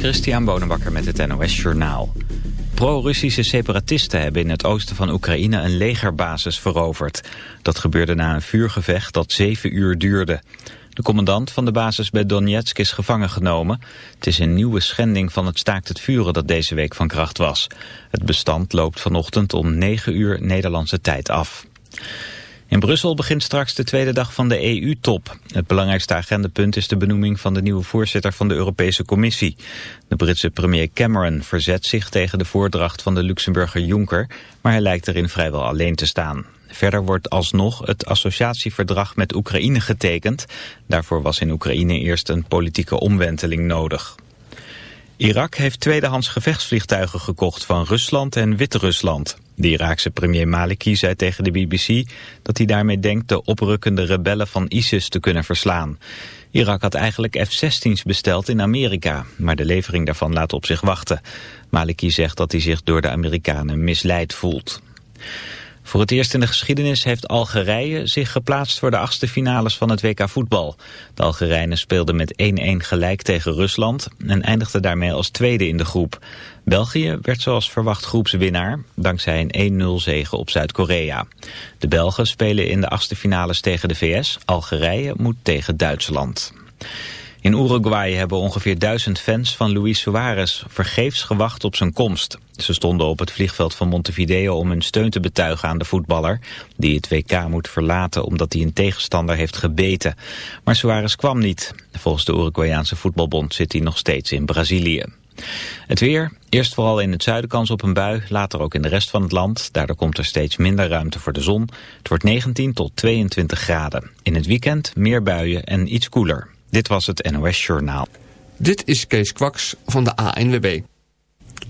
Christian Bonenbakker met het NOS Journaal. Pro-Russische separatisten hebben in het oosten van Oekraïne een legerbasis veroverd. Dat gebeurde na een vuurgevecht dat zeven uur duurde. De commandant van de basis bij Donetsk is gevangen genomen. Het is een nieuwe schending van het staakt het vuren dat deze week van kracht was. Het bestand loopt vanochtend om 9 uur Nederlandse tijd af. In Brussel begint straks de tweede dag van de EU-top. Het belangrijkste agendapunt is de benoeming van de nieuwe voorzitter van de Europese Commissie. De Britse premier Cameron verzet zich tegen de voordracht van de Luxemburger Juncker, maar hij lijkt erin vrijwel alleen te staan. Verder wordt alsnog het associatieverdrag met Oekraïne getekend. Daarvoor was in Oekraïne eerst een politieke omwenteling nodig. Irak heeft tweedehands gevechtsvliegtuigen gekocht van Rusland en Wit-Rusland. De Iraakse premier Maliki zei tegen de BBC dat hij daarmee denkt de oprukkende rebellen van ISIS te kunnen verslaan. Irak had eigenlijk F-16's besteld in Amerika, maar de levering daarvan laat op zich wachten. Maliki zegt dat hij zich door de Amerikanen misleid voelt. Voor het eerst in de geschiedenis heeft Algerije zich geplaatst voor de achtste finales van het WK voetbal. De Algerijnen speelden met 1-1 gelijk tegen Rusland en eindigden daarmee als tweede in de groep. België werd zoals verwacht groepswinnaar, dankzij een 1-0 zege op Zuid-Korea. De Belgen spelen in de achtste finales tegen de VS, Algerije moet tegen Duitsland. In Uruguay hebben ongeveer duizend fans van Luis Suarez vergeefs gewacht op zijn komst. Ze stonden op het vliegveld van Montevideo om hun steun te betuigen aan de voetballer... die het WK moet verlaten omdat hij een tegenstander heeft gebeten. Maar Suarez kwam niet. Volgens de Uruguayaanse voetbalbond zit hij nog steeds in Brazilië. Het weer, eerst vooral in het zuiden kans op een bui, later ook in de rest van het land. Daardoor komt er steeds minder ruimte voor de zon. Het wordt 19 tot 22 graden. In het weekend meer buien en iets koeler. Dit was het NOS Journaal. Dit is Kees Kwaks van de ANWB.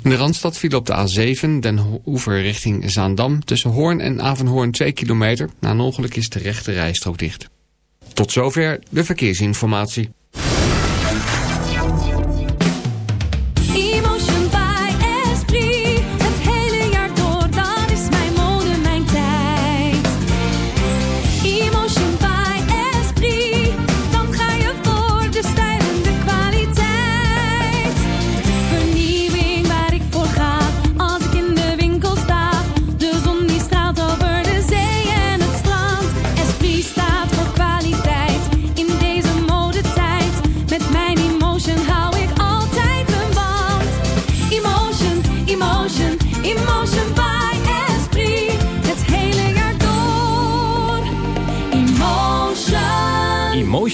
In de Randstad viel op de A7 Den Oever richting Zaandam... tussen Hoorn en Avenhoorn 2 kilometer. Na een ongeluk is de rechte rijstrook dicht. Tot zover de verkeersinformatie.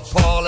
Appalling.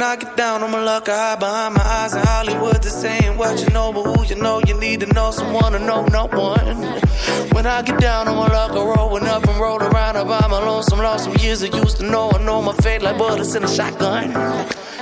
When I get down, I'ma look hide behind my eyes in Hollywood. They're saying what you know, but who you know, you need to know someone to know no one. When I get down, I'ma look a rolling up and roll around about my lonesome, lost some years I used to know. I know my fate like bullets in a shotgun.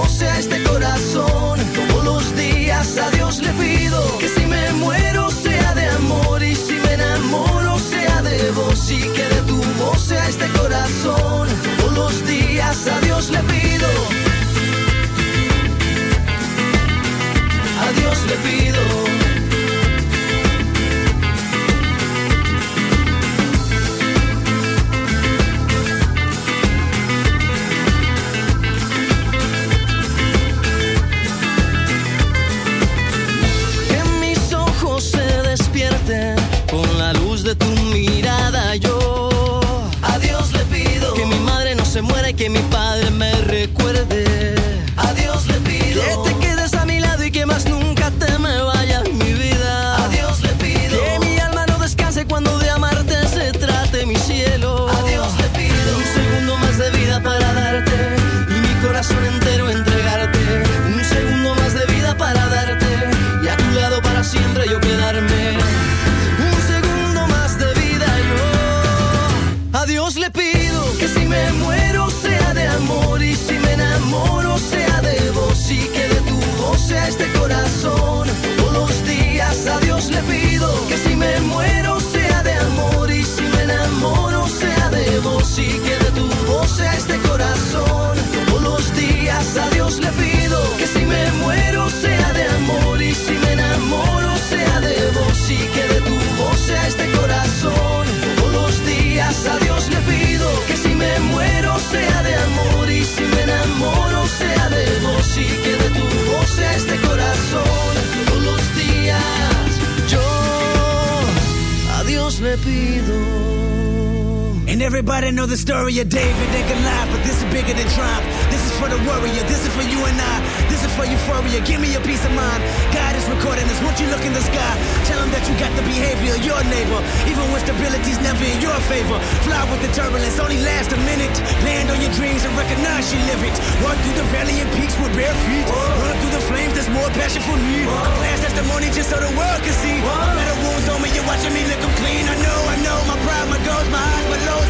o sea este corazón. Sea este corazón. Todos los días yo a Dios le pido. And everybody know the story of David and Goliath, but this is bigger than triumph. This is for the warrior, this is for you and I. This is for euphoria, give me a peace of mind. God is recording this, won't you look in the sky? Tell him that you got the behavior of your neighbor, even when stability's never in your favor. Fly with the turbulence, only last a minute. Land on your dreams and recognize you live it. Walk through the valley and peaks with bare feet. Run through the flames, there's more passion for me. A glass testimony just so the world can see. Better wounds on me, you're watching me 'em clean. I know, I know, my pride, my goals, my highs, my lows.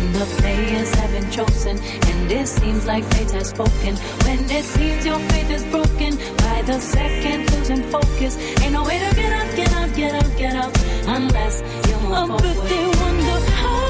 And the players have been chosen, and it seems like fate has spoken. When it seems your faith is broken, by the second losing focus. Ain't no way to get up, get up, get up, get up, unless you move Oh, forward. but they wonder how.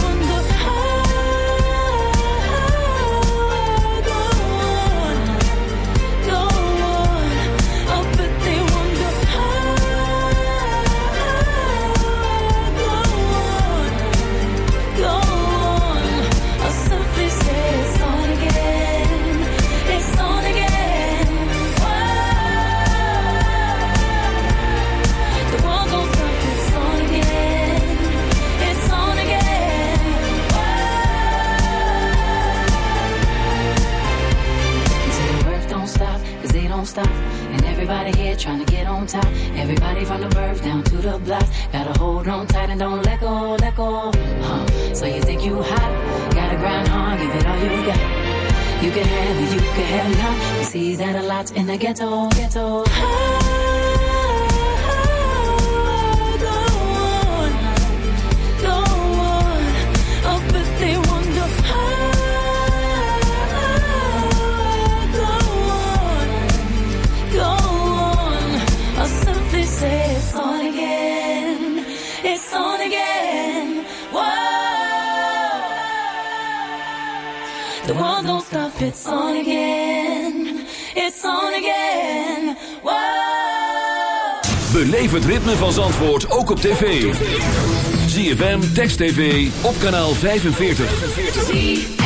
Top. Everybody from the birth down to the block. Gotta hold on tight and don't let go, let go. Uh, so you think you hot? Gotta grind hard, give it all you got. You can have it, you can have none. We see that a lot in the ghetto, ghetto. It's on again. It's on again. Beleef het ritme van Zandvoort ook op tv. ZFM Text TV op kanaal 45.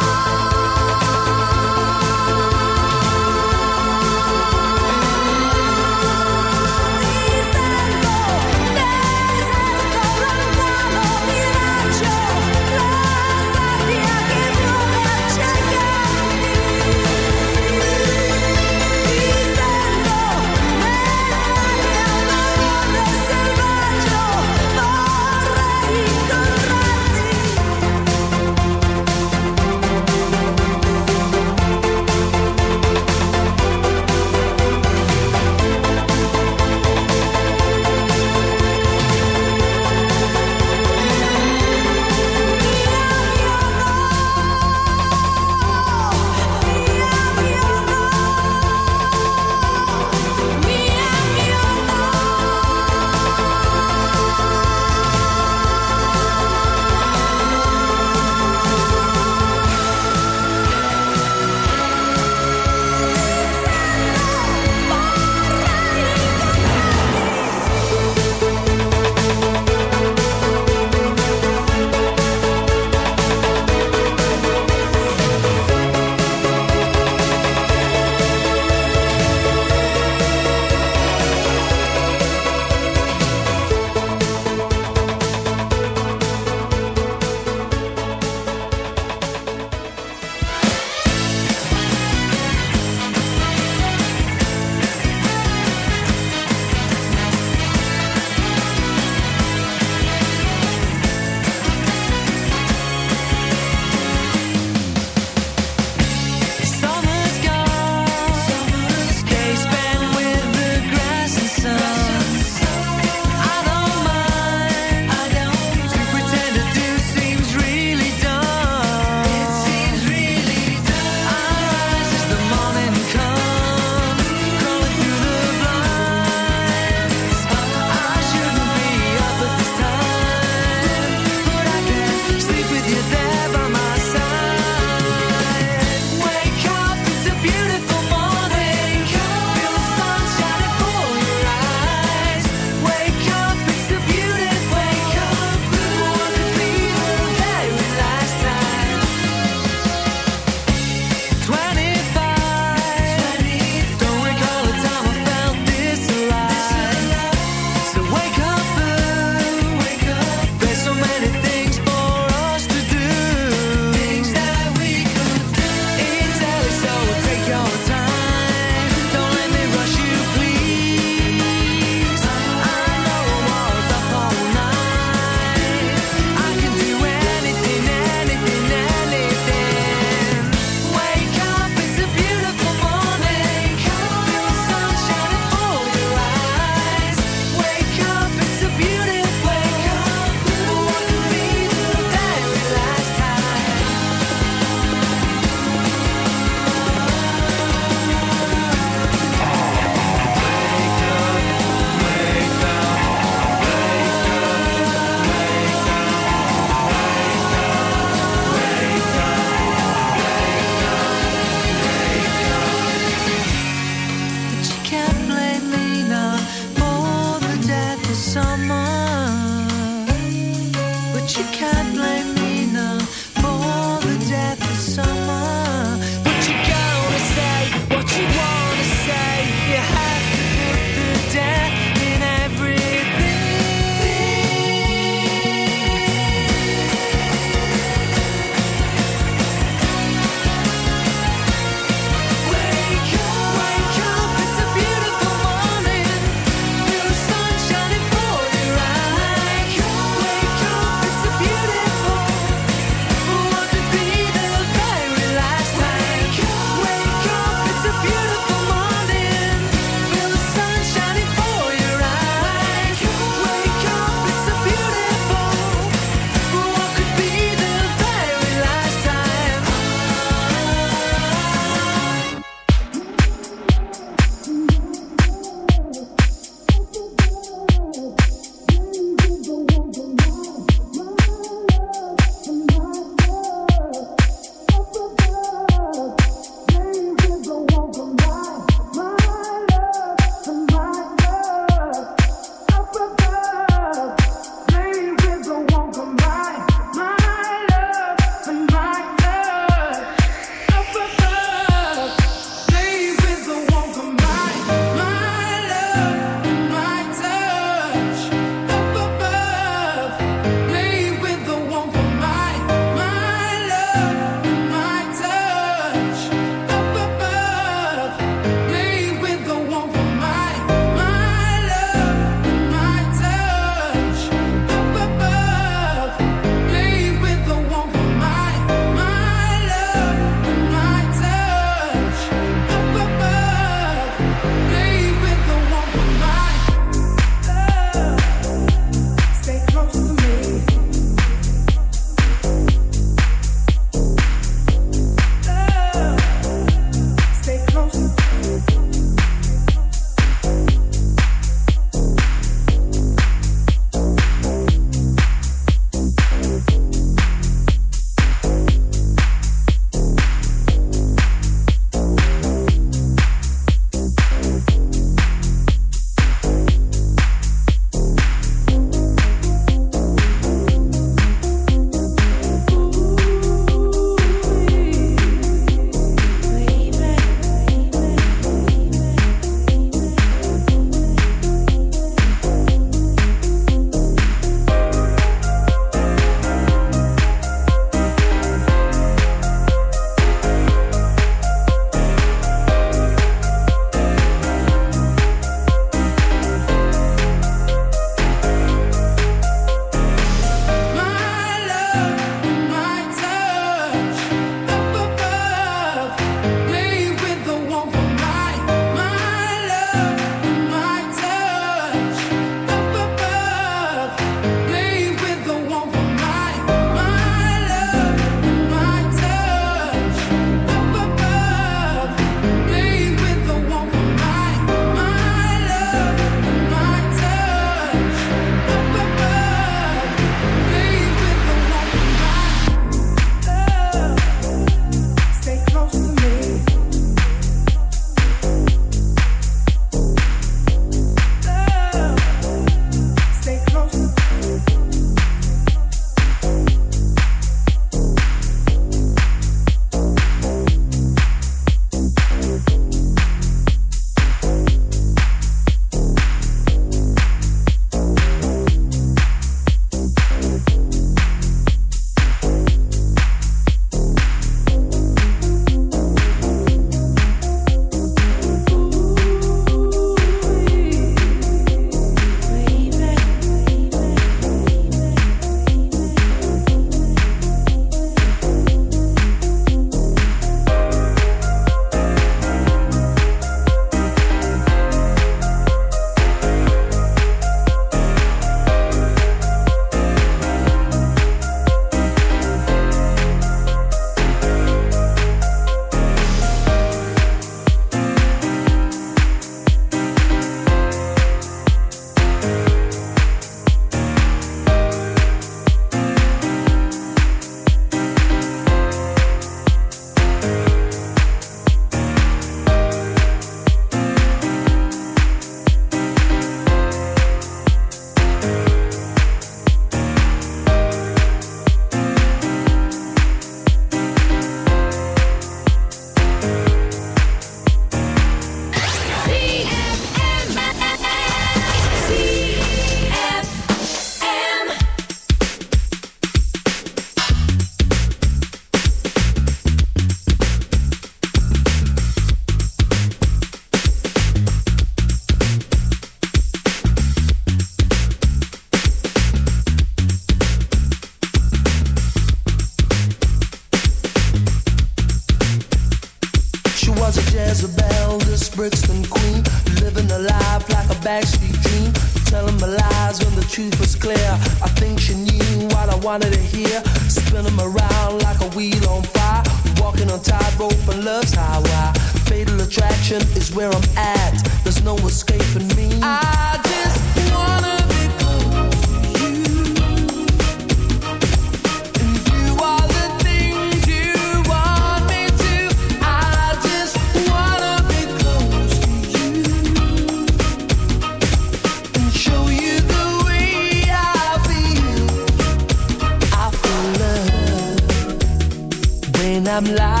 I'm lying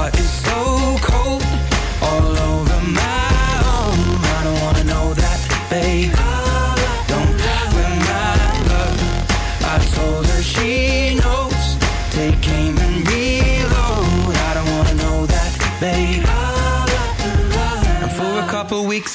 Heart is so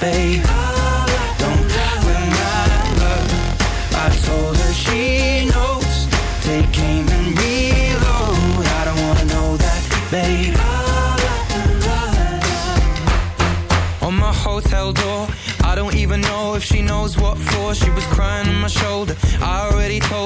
babe. Don't. I told her she knows. Take aim and reload. I don't wanna know that, babe. On my hotel door, I don't even know if she knows what for. She was crying on my shoulder.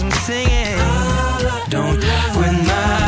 I'm singing. Don't win my